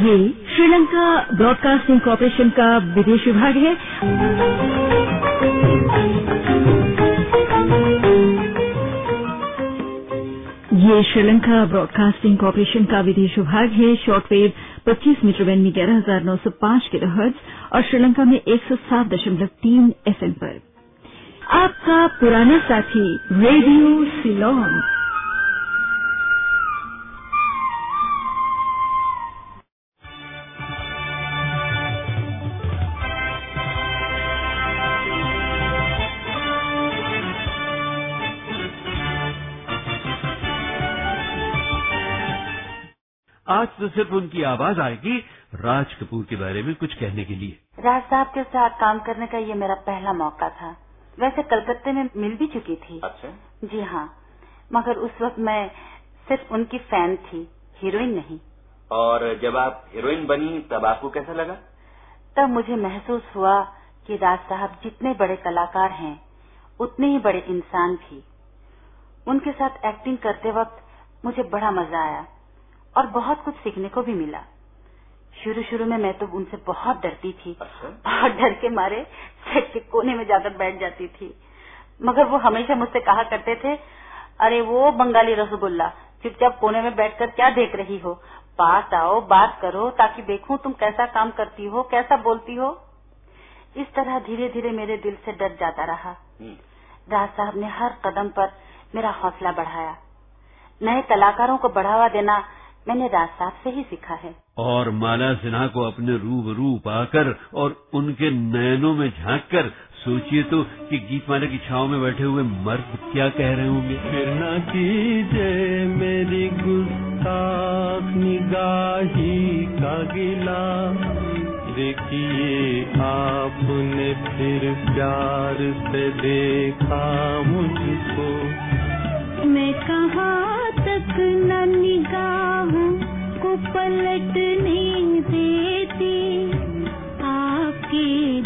ये Sri Lanka broadcasting corporation का विदेश विभाग है। ये श्रीलंका ब्रॉडकास्टिंग कॉरपोरेशन का विदेश विभाग है। शॉर्टवेव 25 मीटर बैंड में ग्यारह हज़ार नौ सौ पाँच किलो और श्रीलंका में एक सौ सात दशमलव तीन एफएम पर। आपका पुराना साथी रेडियो सिलोन। तो सिर्फ़ उनकी आवाज़ आएगी राज कपूर के बारे में कुछ कहने के लिए। राज साहब के साथ काम करने का ये मेरा पहला मौका था। वैसे कलकत्ते में मिल भी चुकी थी। अच्छा। जी हाँ मगर उस वक्त मैं सिर्फ़ उनकी फ़ैन थी हीरोइन नहीं। और जब आप हीरोइन बनी तब आपको कैसा लगा? तब मुझे महसूस हुआ कि राज साहब जितने बड़े कलाकार हैं उतने ही बड़े इंसान भी। उनके साथ एक्टिंग करते वक्त मुझे बड़ा मज़ा आया। और बहुत कुछ सीखने को भी मिला। शुरू शुरू में मैं तो उनसे बहुत डरती थी। अच्छा। और डर के मारे सेट के कोने में जाकर बैठ जाती थी। मगर वो हमेशा मुझसे कहा करते थे अरे वो बंगाली रसगुल्ला चुपचाप कोने में बैठकर क्या देख रही हो? पास आओ बात करो ताकि देखूँ तुम कैसा काम करती हो कैसा बोलती हो। इस तरह धीरे धीरे मेरे दिल से डर जाता रहा। हम्म, राज साहब ने हर कदम पर मेरा हौसला बढ़ाया। नए कलाकारों को बढ़ावा देना मैंने राज साहब से ही सीखा है। और माला सिन्हा को अपने रूबरू पाकर और उनके नयनों में झाँक कर सोचिए तो कि गीतमाला की छाव में बैठे हुए मर्द क्या कह रहे होंगे। फिर न कीजिए मेरी गुस्ताख निगाही का गिला। देखिए आपने फिर प्यार से देखा मुझको। मैं कहाँ तक न निगाह को पलटने देती। आपके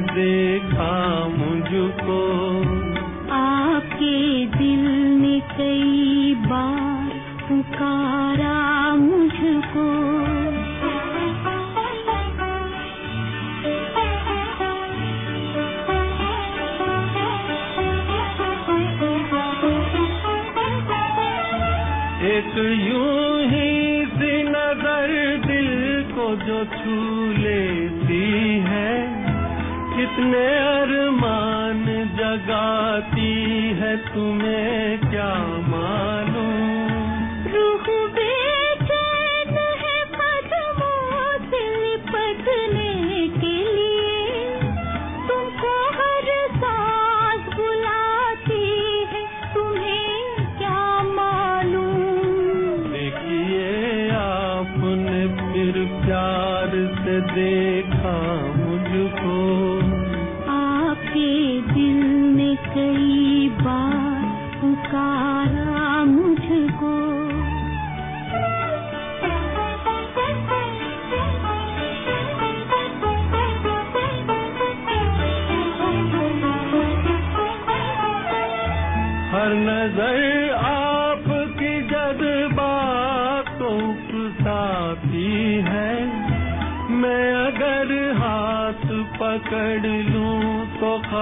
देखा मुझको। आपके दिल ने कई कितने अरमान जगाती है तुम्हें क्या मालूम? रूह बेचैन है कदमों से लिपटने के लिए। तुमको हर सांस बुलाती है तुम्हें क्या मालूम? देखिए आपने फिर प्यार से देखा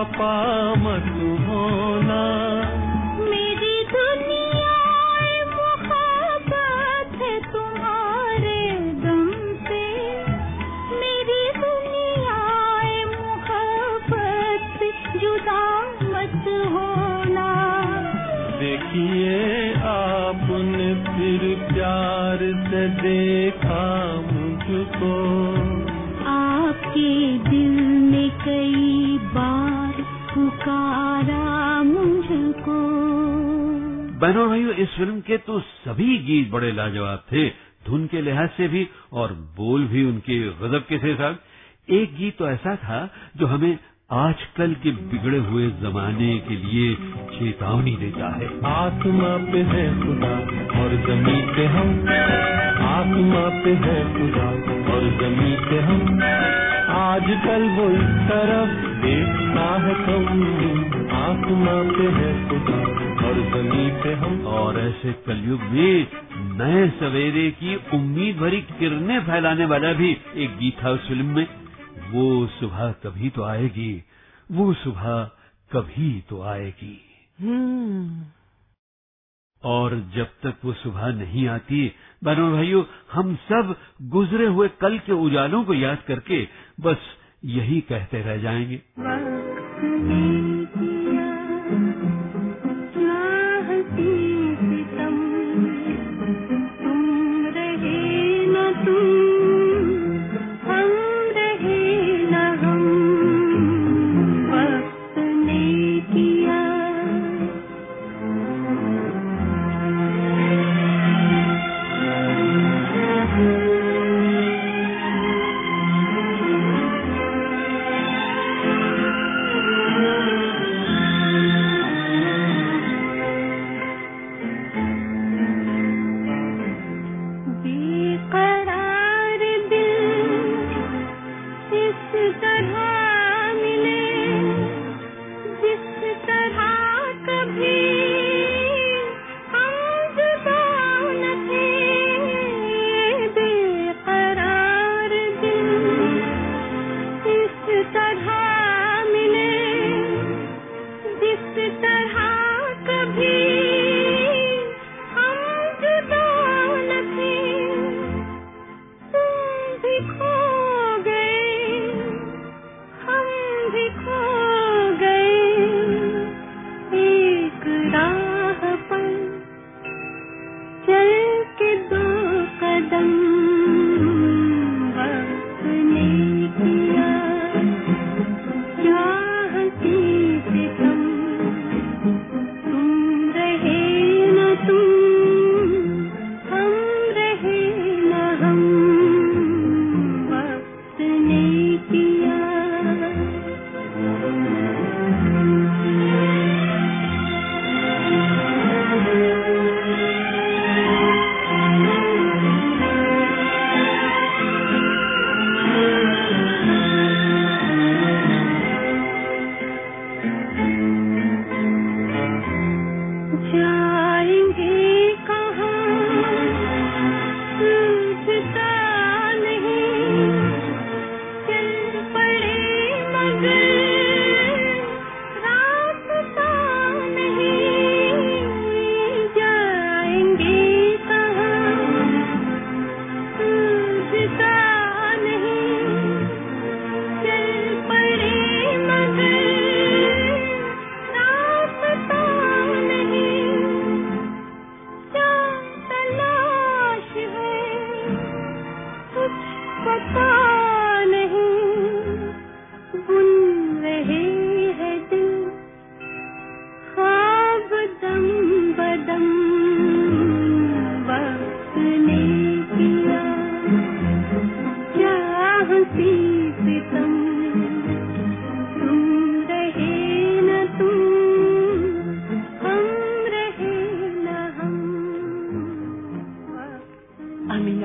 मत होना। मेरी दुनिया मोहब्बत है तुम्हारे दम से मेरी दुनिया मोहब्बत जुदा मत होना। किए आपने फिर प्यार से देखा मुझको। बहनों भाइयों, इस फ़िल्म के तो सभी गीत बड़े लाजवाब थे। धुन के लिहाज से भी और बोल भी उनके गजब के थे साहब। एक गीत तो ऐसा था जो हमें आजकल के बिगड़े हुए जमाने के लिए चेतावनी देता है। आत्मा पे है खुदा और जमी पे हम। आत्मा पे है खुदा और जमी पे हम। आजकल वो इस तरफ़ देखता है कम आत्मा पे है खुदा और जमी पे हम और ऐसे कलयुग में नए सवेरे की उम्मीद भरी किरणें फैलाने वाला भी एक गीत था उस फ़िल्म में। वो सुबह कभी तो आएगी वो सुबह कभी तो आएगी। और जब तक वो सुबह नहीं आती बहनों भाइयों हम सब गुजरे हुए कल के उजालों को याद करके बस यही कहते रह जाएँगे।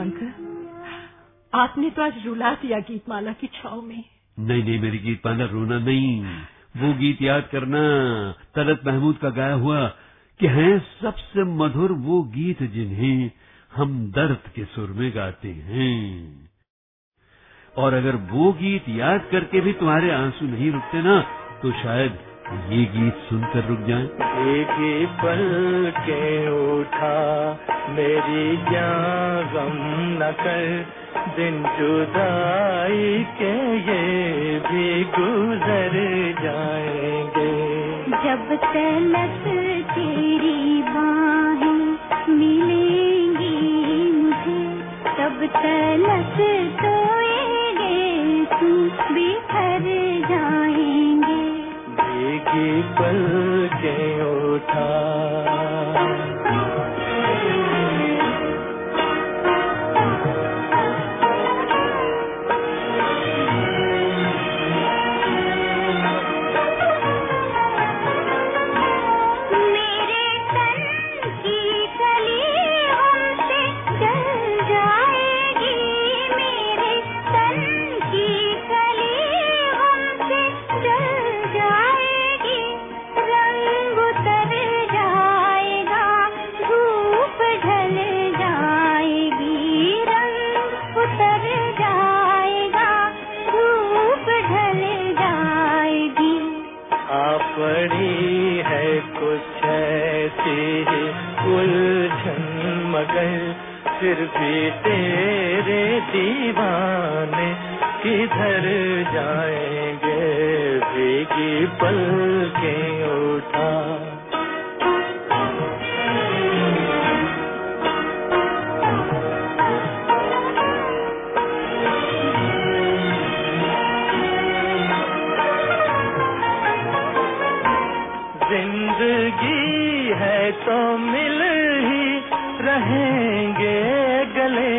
अंकल। आपने तो आज रुला दिया गीतमाला की छाव में। नहीं नहीं, मेरी गीत पाना रोना नहीं। वो गीत याद करना तलत महमूद का गाया हुआ कि हैं सबसे मधुर वो गीत जिन्हें हम दर्द के सुर में गाते हैं। और अगर वो गीत याद करके भी तुम्हारे आँसू नहीं रुकते ना तो शायद ये गीत सुनकर रुक जाएँ। एक ही पल के उठा मेरी जान गम न कर दिन जुदाई के ये भी गुजर जाएँगे जब तलक तेरी बाहें मिलेंगी मुझे तब तलक सोएँगे भीगी पल के उठा। तो मिल ही रहेंगे गले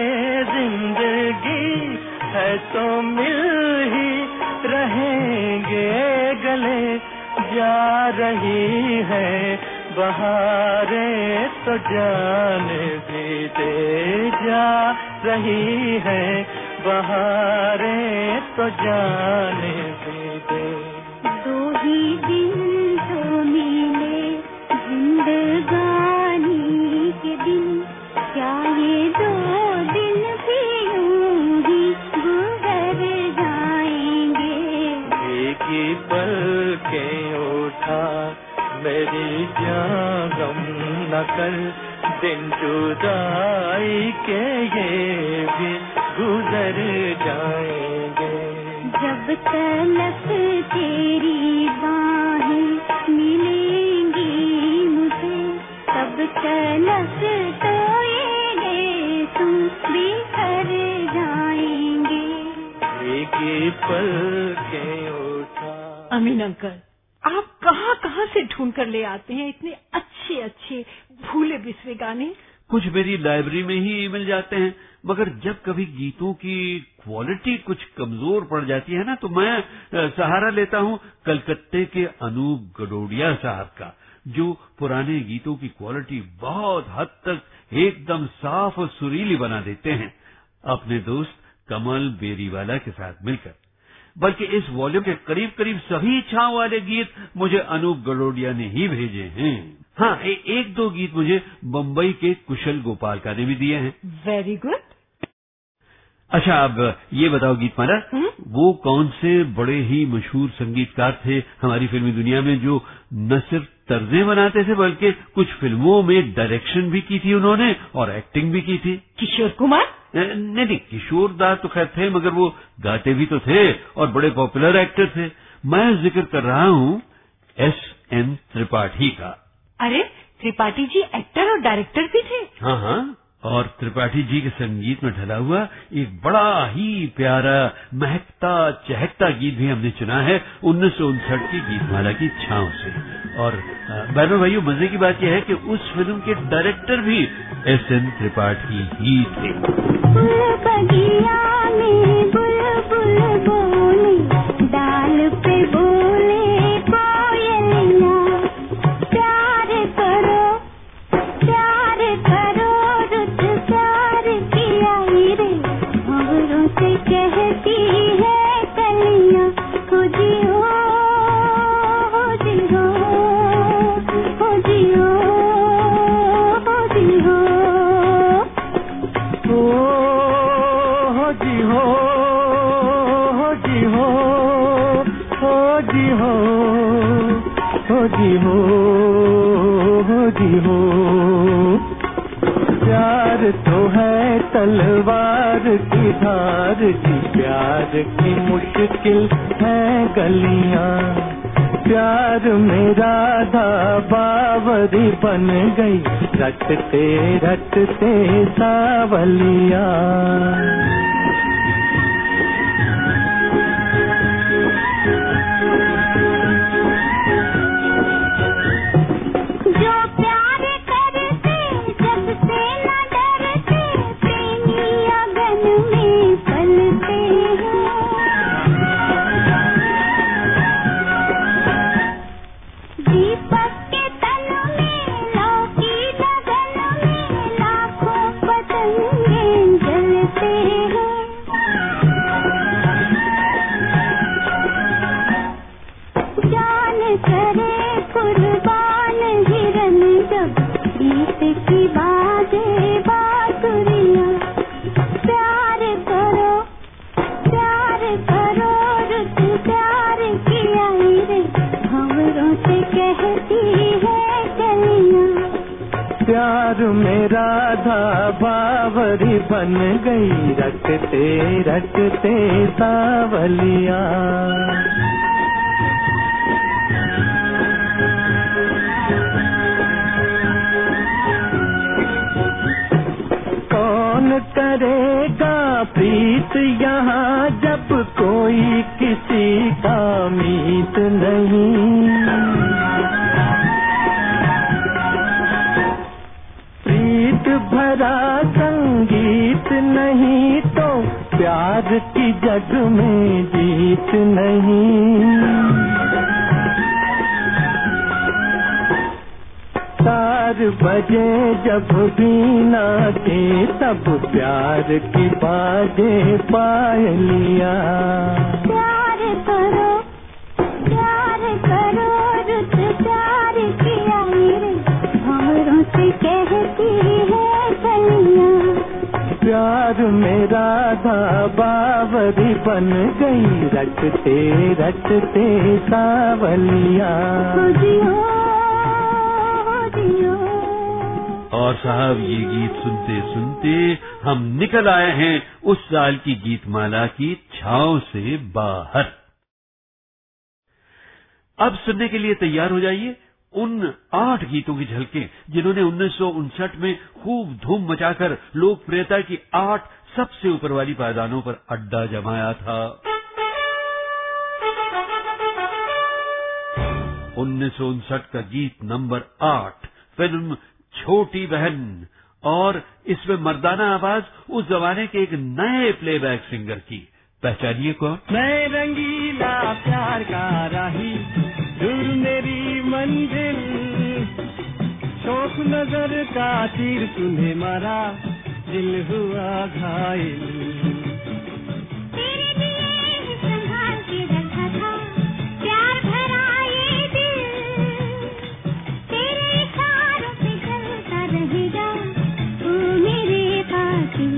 ज़िंदगी। है तो मिल ही रहेंगे गले। जा रही है बहारें तो जान भी दे। जा रही है बहारें तो जान कर दिन जुदाई के ये भी गुजर जाएँगे। जब तलक तेरी बाहें मिलेंगी मुझे तब तलक सोएँगे तुम बिखर जाएँगे। भीगी पल के उठा। अमीन अंकल आप कहाँ कहाँ से ढूंढ कर ले आते हैं इतने अच्छे अच्छे भूले बिसरे गाने। कुछ मेरी लाइब्रेरी में ही मिल जाते हैं, मगर जब कभी गीतों की क्वालिटी कुछ कमज़ोर पड़ जाती है ना तो मैं सहारा लेता हूँ कलकत्ते के अनूप गडोडिया साहब का, जो पुराने गीतों की क्वालिटी बहुत हद तक एकदम साफ़ और सुरीली बना देते हैं। अपने दोस्त कमल बेरीवाला के साथ मिलकर। बल्कि इस वॉल्यूम के करीब करीब सभी इच्छाओं वाले गीत मुझे अनूप गडोडिया ने ही भेजे हैं। हाँ। ए, एक दो गीत मुझे बम्बई के कुशल गोपाल का ने भी दिए हैं। वेरी गुड अच्छा अब ये बताओ गीतमाला हम्म? वो कौन से बड़े ही मशहूर संगीतकार थे हमारी फिल्मी दुनिया में जो न सिर्फ़ तर्जे बनाते थे बल्कि कुछ फ़िल्मों में डायरेक्शन भी की थी उन्होंने और एक्टिंग भी की थी? किशोर कुमार? नहीं नहीं किशोर दा तो खैर थे मगर वो गाते भी तो थे और बड़े पॉपुलर एक्टर थे। मैं ज़िक्र कर रहा हूँ एस एन त्रिपाठी का। अरे त्रिपाठी जी एक्टर और डायरेक्टर भी थे? हाँ हाँ। और त्रिपाठी जी के संगीत में ढला हुआ एक बड़ा ही प्यारा महकता चहकता गीत भी हमने चुना है, उन्नीस सौ उनसठ की गीतमाला की छाव से। और बहनों भाइयों, मज़े की बात यह है कि उस फ़िल्म के डायरेक्टर भी एस एन त्रिपाठी ही थे। जी हो जी हो। प्यार तो है तलवार की धार की, प्यार की मुश्किल है गलियाँ। प्यार में राधा बावरी बन गई, रटते रटते सावलिया। सावलिया नहीं तो प्यार की जग में जीत नहीं। चार बजे जब बीना के तब प्यार की बाजे पायलिया प्यार करो प्यार करो रुत प्यार किया रे भंवरों से कहती प्यार में राधा बावरी बन गई रटते रटते सावलिया। जियो जियो। और साहब ये गीत सुनते सुनते हम निकल आए हैं उस साल की गीतमाला की छाव से बाहर। अब सुनने के लिए तैयार हो जाइए। उन आठ गीतों की झलकें, जिन्होंने उन्नीस सौ उनसठ में खूब धूम मचाकर लोकप्रियता की आठ सबसे ऊपर वाली पायदानों पर अड्डा जमाया था। उन्नीस सौ उनसठ का गीत नंबर आठ, फ़िल्म छोटी बहन, और इसमें मर्दाना आवाज़ उस जमाने के एक नए प्लेबैक सिंगर की। पहचानिए कौन? मैं रंगीला प्यार का राही मेरी मंजिल। शौक नज़र का तीर तुम्हें मारा दिल हुआ घायल। तेरे लिए संभाल के रखा था प्यार भरा ये दिल। तेरे इशारों पे चलता रहेगा मेरे कातिल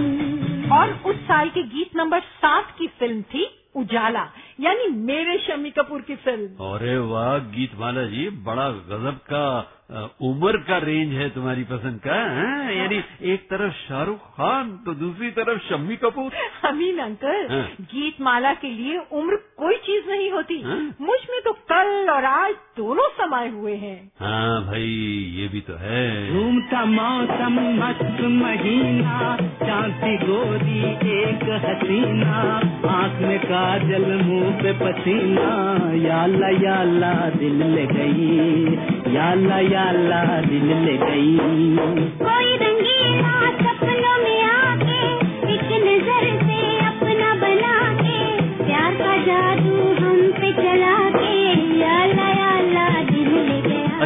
और उस साल के गीत नंबर सात की फ़िल्म थी उजाला। यानी मेरे शमी कपूर की फ़िल्म अरे वाह गीत गीतमाला जी बड़ा गजब का उम्र का रेंज है तुम्हारी पसंद का हैं? यानी एक तरफ़ शाहरुख खान तो दूसरी तरफ़ शम्मी कपूर अमीन अंकल हाँ। गीत माला के लिए उम्र कोई चीज़ नहीं होती हाँ। मुझ और आज दोनों समाये हुए हैं। हाँ भाई ये भी तो है। घूमता मौसम मस्त महीना चांदी गोरी एक हसीना आँख में काजल मुँह पे पसीना। याला याला दिल ले गई याला याला दिल ले गई। कोई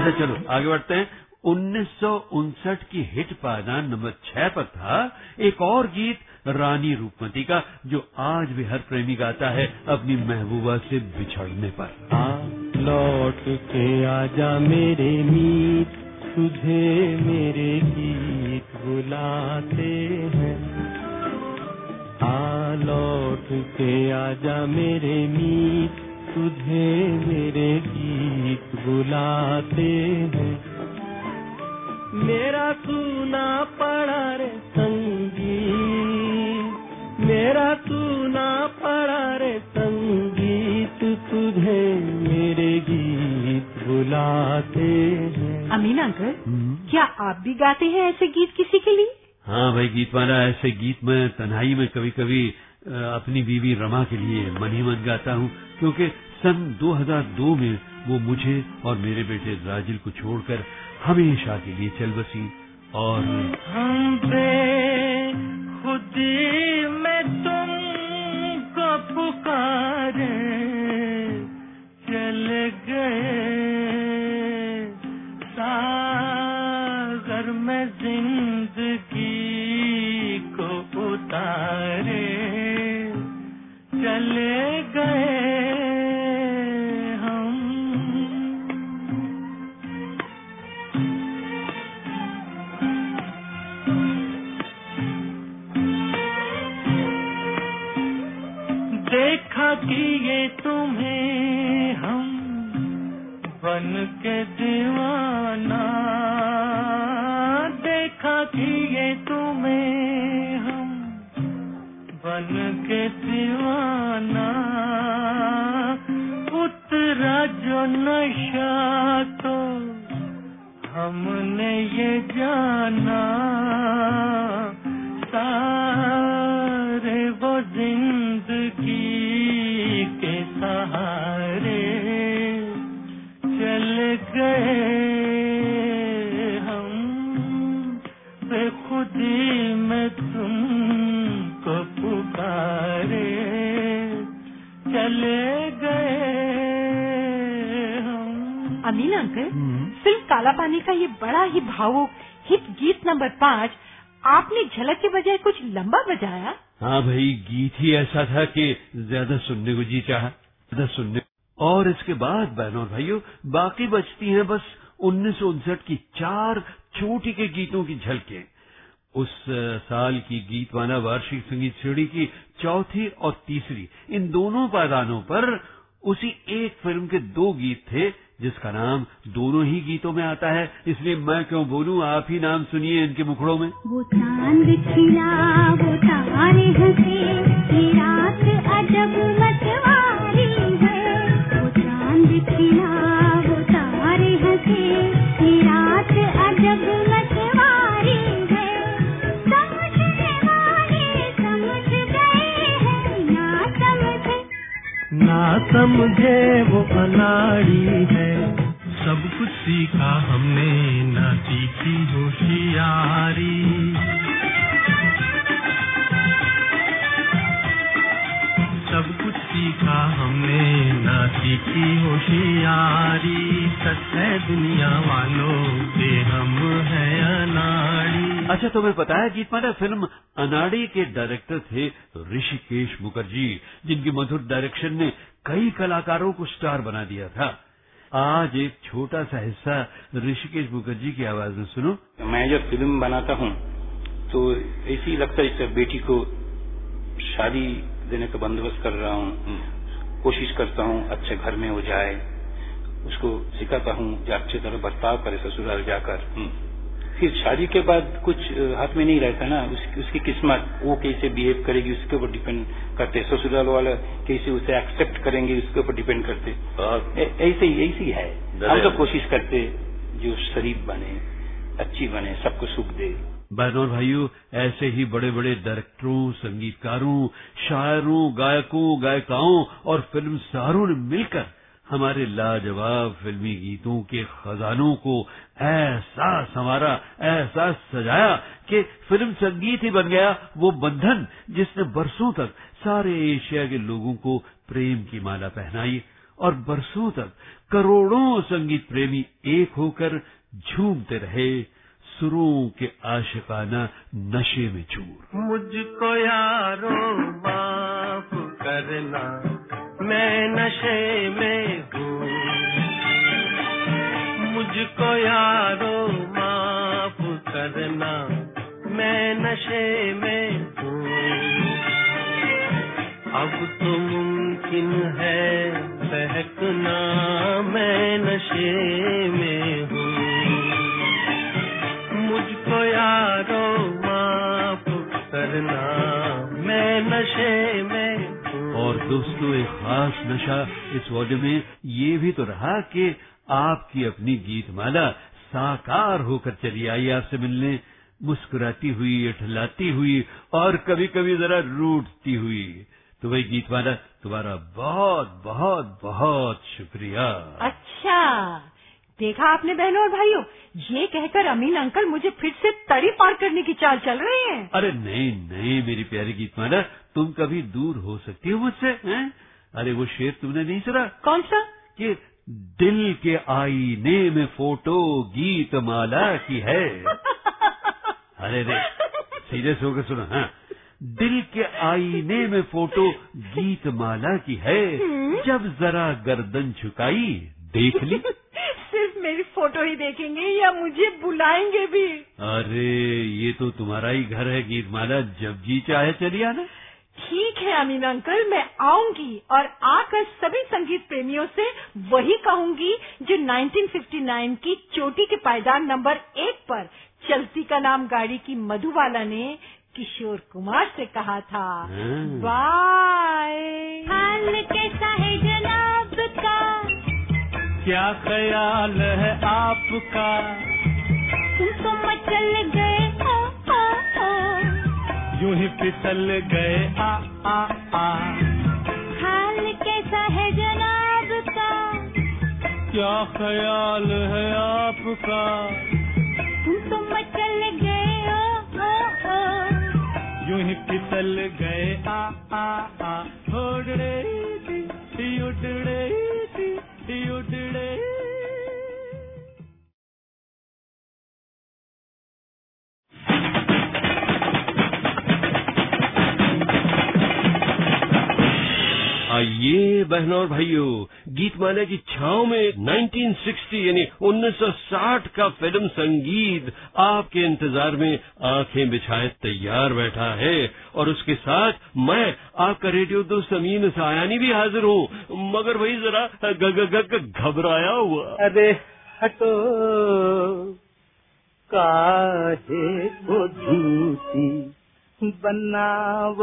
अच्छा चलो, आगे बढ़ते हैं। उन्नीस सौ उनसठ की हिट पायदान नंबर छह पर था एक और गीत, रानी रूपमती का, जो आज भी हर प्रेमी गाता है अपनी महबूबा से बिछड़ने पर। आ, लौट के आजा मेरे मीत, तुझे मेरे गीत बुलाते हैं। आ, लौट के आजा मेरे मीत तुझे मेरे गीत बुलाते हैं। मेरा सुना पड़ा रे संगीत। मेरा सुना पड़ा रे संगीत तुझे मेरे गीत बुलाते हैं। अमीना अंकल हम्म। क्या आप भी गाते हैं ऐसे गीत किसी के लिए? हाँ भाई गीत वाला ऐसे गीत मैं तन्हाई में कभी कभी अपनी बीवी रमा के लिए मन ही मन गाता हूँ, क्योंकि सन 2002 में वो मुझे और मेरे बेटे राजिल को छोड़कर हमेशा के लिए चल बसी और हम पे खुदी में तुमको पुकारे। देखा तुम्हें हम। बन के दीवाना, देखा कि ये तुम्हें हम। बन के दीवाना, उतरा जो नशा तो हमने ये जाना। बड़ा ही भावुक हिट गीत नंबर पाँच, आपने झलक के बजाय कुछ लंबा बजाया? हाँ भाई, गीत ही ऐसा था कि ज़्यादा सुनने को जी चाहा, ज़्यादा सुनने और इसके बाद, बहनों और भाइयों, बाकी बचती हैं बस उन्नीस की चार चोटी के गीतों की झलकें। उस साल की गीतवाला वार्षिक संगीत श्रेणी की चौथी और तीसरी, इन दोनों पायदानों पर उसी एक फ़िल्म के दो गीत थे, जिसका नाम दोनों ही गीतों में आता है। इसलिए मैं क्यों बोलूँ, आप ही नाम सुनिए इनके मुखड़ों में। वो चाँद खिला, वो तारे हंसे, ये रात अजब मतवारी है। वो चाँद खिला समझे वो अनाड़ी है। सब कुछ सीखा हमने ना सीखी होशियारी। सब कुछ सीखा हमने ना सीखी होशियारी। सच है दुनिया वालों के हम है अनाड़ी। अच्छा तुम्हें तो पता है गीतमाला फ़िल्म अनाड़ी के डायरेक्टर थे ऋषिकेश मुखर्जी जिनकी मधुर डायरेक्शन ने कई कलाकारों को स्टार बना दिया था। आज एक छोटा सा हिस्सा ऋषिकेश मुखर्जी की आवाज़ में सुनो। मैं जब फ़िल्म बनाता हूँ तो ऐसे लगता है बेटी को शादी देने का बंदोबस्त कर रहा हूँ, कोशिश करता हूँ, अच्छे घर में हो जाए, उसको सिखाता हूँ अच्छी तरह बर्ताव करे ससुराल जाकर। फिर शादी के बाद कुछ हाथ में नहीं रहता ना उस, उसकी किस्मत वो कैसे बिहेव करेगी उसके ऊपर डिपेंड करते। ससुराल वाला कैसे उसे एक्सेप्ट करेंगे उसके ऊपर डिपेंड करते। ऐसे ही ऐसे ही है। हम तो कोशिश करते जो शरीफ बने अच्छी बने सबको सुख दे। बहनों भाइयों ऐसे ही बड़े बड़े डायरेक्टरों संगीतकारों शायरों गायकों गायिकाओं और फ़िल्म स्टारों ने मिलकर हमारे लाजवाब फिल्मी गीतों के खजानों को ऐसा संवारा ऐसा सजाया कि फ़िल्म संगीत ही बन गया वो बंधन जिसने बरसों तक सारे एशिया के लोगों को प्रेम की माला पहनाई और बरसों तक करोड़ों संगीत प्रेमी एक होकर झूमते रहे सुरों के आशिकाना नशे में चूर। मुझको यारो माफ़ करना। मैं नशे में हूँ। मुझको यारो माफ़ करना, मैं नशे में हूँ। अब तो मुमकिन है बहकना, मैं नशे में हूँ। मुझको यारो माफ़ करना। दोस्तों, एक खास नशा इस वॉल्यूम में ये भी तो रहा कि आपकी अपनी गीतमाला साकार होकर चली आई, आपसे मिलने मुस्कुराती हुई अठलाती हुई और कभी कभी जरा रूटती हुई। तो वही गीतमाला, तुम्हारा बहुत बहुत बहुत शुक्रिया। अच्छा देखा आपने बहनों और भाइयों? ये कहकर अमीन अंकल मुझे फिर से तरी पार करने की चाल चल रहे हैं। अरे नहीं नहीं मेरी प्यारी गीतमाला तुम कभी दूर हो सकती हो मुझसे हैं? अरे वो शेर तुमने नहीं सुना? कौन सा? कि दिल के आईने में फ़ोटो गीत माला की है। अरे रे सीरियस होकर सुना हाँ। दिल के आईने में फ़ोटो गीत माला की है। जब जरा गर्दन झुकाई देख ली। मेरी फ़ोटो ही देखेंगे या मुझे बुलाएँगे भी। अरे ये तो तुम्हारा ही घर है गीत माला जब जी चाहे चली आना। ठीक है अमीन अंकल मैं आऊँगी और आकर सभी संगीत प्रेमियों से वही कहूँगी जो 1959 की चोटी के पायदान नंबर एक पर चलती का नाम गाड़ी की मधुबाला ने किशोर कुमार से कहा था। हाँ। बाय क्या ख्याल है आपका? तुम तो मचल गए ओ। यूँ ही फिसल गए आ आ आ। हाल कैसा है जनाब का? क्या ख्याल है आपका? तुम तो मचल गए ओ, ओ, ओ। यूँ ही फिसल गए आ आ आ। उड़ड़े टी उड़ड़े टी उड़ड़े आइए बहनों और भाइयों गीतमाला की छाव में 1960 यानी 1960 का फ़िल्म संगीत आपके इंतज़ार में आँखें बिछाए तैयार बैठा है। और उसके साथ मैं आपका रेडियो दोस्त अमीन सायानी भी हाजिर हूँ। मगर वही जरा ग- ग- ग- घबराया हुआ। अरे हटो को बनाव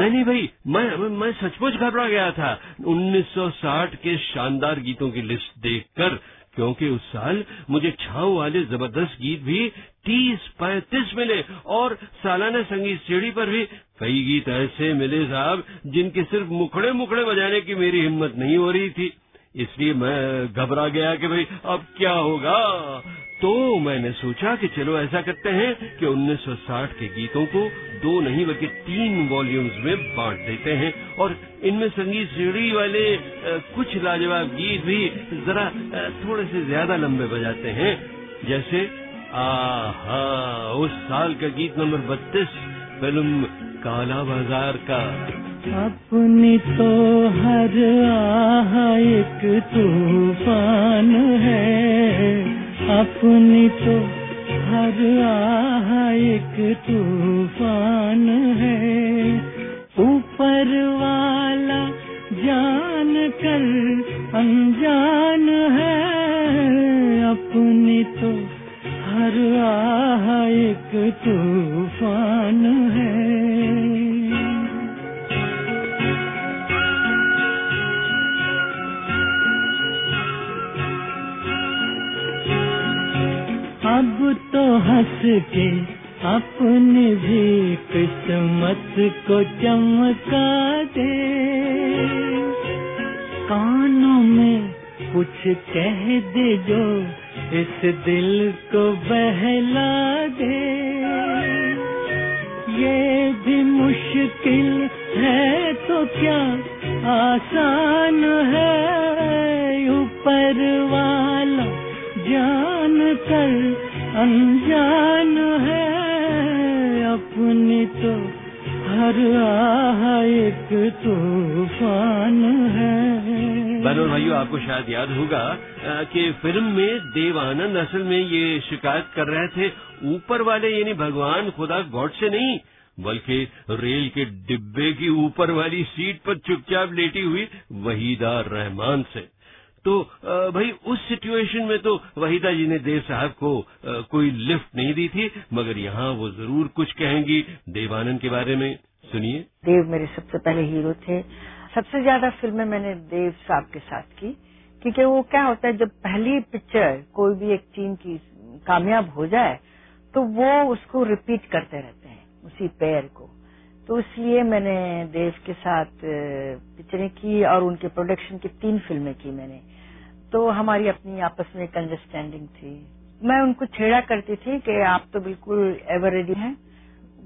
नहीं नहीं भाई, मैं मैं सचमुच घबरा गया था। 1960 के शानदार गीतों की लिस्ट देखकर, क्योंकि उस साल मुझे छाव वाले ज़बरदस्त गीत भी तीस पैंतीस मिले और सालाना संगीत सीढ़ी पर भी कई गीत ऐसे मिले साहब, जिनके सिर्फ़ मुखड़े मुखड़े बजाने की मेरी हिम्मत नहीं हो रही थी। इसलिए मैं घबरा गया कि भाई, अब क्या होगा? तो मैंने सोचा कि चलो ऐसा करते हैं कि 1960 के गीतों को दो नहीं बल्कि तीन वॉल्यूम्स में बांट देते हैं और इनमें संगीत सीढ़ी वाले कुछ लाजवाब गीत भी जरा थोड़े से ज़्यादा लंबे बजाते हैं। जैसे, आहा, उस साल का गीत नंबर बत्तीस, फ़िल्म काला बाज़ार का। अपनी तो हर आह एक तूफ़ान है। अपनी तो हर आह एक तूफ़ान है। ऊपर वाला जान कर अनजान है। अपनी तो हर आह एक तूफ़ान है तो हंस के अपनी भी किस्मत को चमका दे। कानों में कुछ कह दे जो इस दिल को बहला दे। ये भी मुश्किल है तो क्या आसान है? ऊपर वाला जान कर अनजान है अपनी तो हर आह एक तूफ़ान है। बहनों भाइयों, आपको शायद याद होगा कि फ़िल्म में देव आनंद असल में ये शिकायत कर रहे थे, ऊपर वाले यानी भगवान खुदा गॉड से नहीं, बल्कि रेल के डिब्बे की ऊपर वाली सीट पर चुपचाप लेटी हुई वहीदा रहमान से। तो भाई, उस सिचुएशन में तो वहीदा जी ने देव साहब को कोई लिफ्ट नहीं दी थी, मगर यहाँ वो ज़रूर कुछ कहेंगी। देवानंद के बारे में सुनिए। देव मेरे सबसे पहले हीरो थे। सबसे ज़्यादा फ़िल्में मैंने देव साहब के साथ की, क्योंकि वो क्या होता है, जब पहली पिक्चर कोई भी एक टीम की कामयाब हो जाए तो वो उसको रिपीट करते रहते हैं, उसी पेयर को। तो इसलिए मैंने देव के साथ पिक्चरें की और उनके प्रोडक्शन की तीन फ़िल्में की मैंने। तो हमारी अपनी आपस में एक अंडरस्टैंडिंग थी। मैं उनको छेड़ा करती थी कि आप तो बिल्कुल एवर रेडी हैं।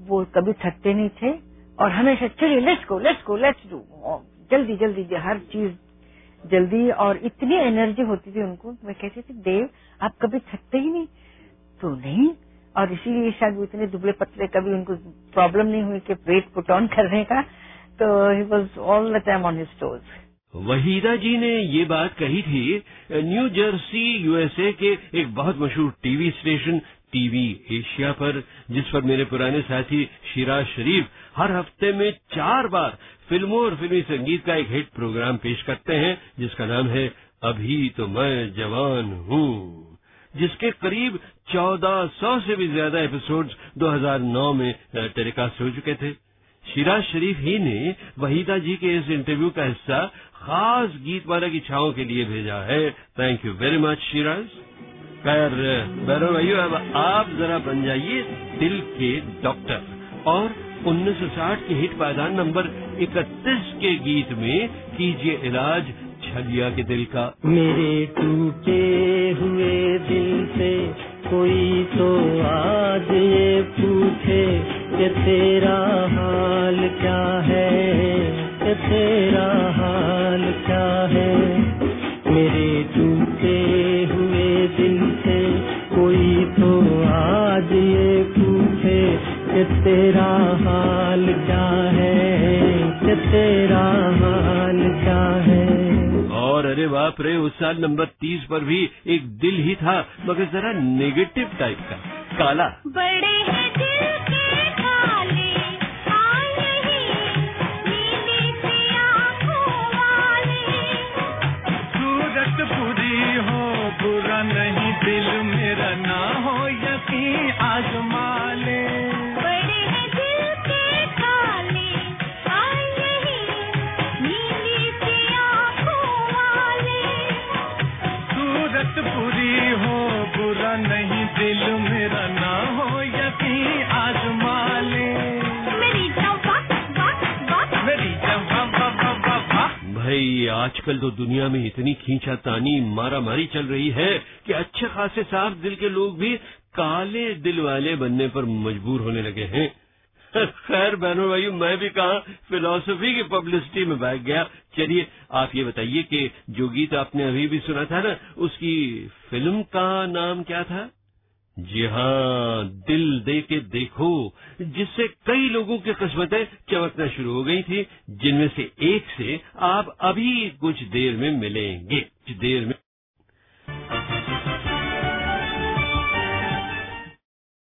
वो कभी थकते नहीं थे और हमेशा, चलिए let's go let's go let's do जल्दी जल्दी हर चीज़ जल्दी और इतनी एनर्जी होती थी उनको। मैं कहती थी, देव, आप कभी थकते ही नहीं? तो नहीं और इसीलिए शायद वो इतने दुबले पतले कभी उनको प्रॉब्लम नहीं हुई कि वेट पुट ऑन करने का। तो he was all the time on his toes Waheeda ji ने ये बात कही थी, न्यू जर्सी यूएसए के एक बहुत मशहूर टीवी स्टेशन, टीवी एशिया पर, जिस पर मेरे पुराने साथी शिराज शरीफ हर हफ़्ते में चार बार फ़िल्मों और फिल्मी संगीत का एक हिट प्रोग्राम पेश करते हैं, जिसका नाम है अभी तो मैं जवान हूँ, जिसके करीब 1400 से भी ज़्यादा एपिसोड्स 2009 में टेलीकास्ट हो चुके थे। शिराज शरीफ ही ने वहीदा जी के इस इंटरव्यू का हिस्सा खास गीत वाला की छाओं के लिए भेजा है। Thank you very much Shiraz खैर, बैरो भाई अब आप जरा बन जाइए दिल के डॉक्टर और 1960 के हिट पायदान नंबर 31 के गीत में कीजिए इलाज छलिया के दिल का। मेरे टूटे हुए दिल से कोई तो आज ये पूछे कि तेरा हाल क्या है, कि तेरा हाल क्या है? मेरे टूटे हुए दिल से कोई तो आज ये पूछे कि तेरा हाल क्या है, कि तेरा हाल क्या है? और अरे बाप रे उस साल नंबर तीस पर भी एक दिल ही था मगर जरा नेगेटिव टाइप का काला। बड़े हैं दिल के काले आए नीली सी आँखों वाले। सूरत बुरी हो बुरा नहीं दिल मेरा ना हो यकीन। आजकल तो दुनिया में इतनी खींचा तानी मारा मारी चल रही है कि अच्छे खासे साफ़ दिल के लोग भी काले दिल वाले बनने पर मजबूर होने लगे हैं। खैर बहनों भाई मैं भी कहा फिलोसफी की पब्लिसिटी में बैठ गया। चलिए, आप ये बताइए कि जो गीत आपने अभी भी सुना था ना, उसकी फ़िल्म का नाम क्या था? जी हाँ दिल दे के देखो, जिससे कई लोगों की किस्मतें चमकना शुरू हो गई थी, जिनमें से एक से आप अभी कुछ देर में मिलेंगे, कुछ देर में